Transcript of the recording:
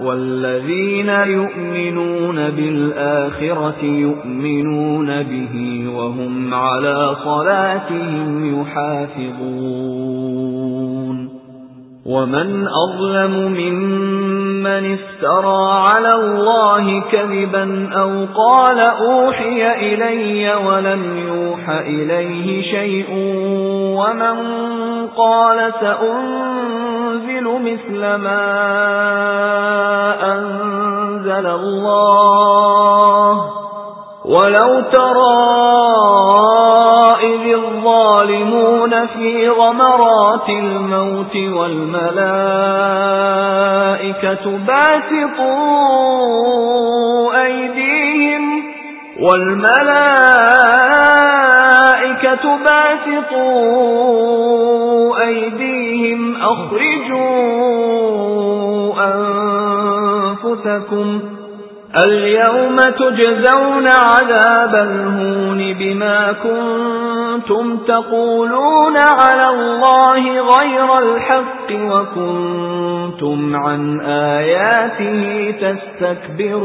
وَالَّذِينَ يُؤْمِنُونَ بِالْآخِرَةِ يُؤْمِنُونَ بِهِ وَهُمْ عَلَى صَلَاتِهِمْ يُحَافِظُونَ. وَمَنْ أَظْلَمُ مِمَّنِ افْتَرَى عَلَى اللَّهِ كَذِبًا أَوْ قَالَ أُوحِيَ إِلَيَّ وَلَمْ يُوحَ إِلَيْهِ شَيْءٌ وَمَنْ قَالَ سَأُنْزِلُ مِثْلَ مَا أَنزَلَ اللَّهُ. وَلَوْ تَرَى إِذِ الظَّالِمُونَ فِي غَمَرَاتِ الْمَوْتِ وَالْمَلَائِكَةُ بَاسِطُو أَيْدِيهِمْ وَالْمَلَائِكَةُ بَاسِطُو أَيْدِيهِمْ أَخْرِجُوا أَنفُسَكُمْ الْيَوْمَ تُجْزَوْنَ عَذَابَ الْهُونِ بِمَا كُنتُمْ تَقُولُونَ عَلَى اللَّهِ غَيْرَ الْحَقِّ وَكُنتُمْ عَن آيَاتِهِ تَسْتَكْبِرُونَ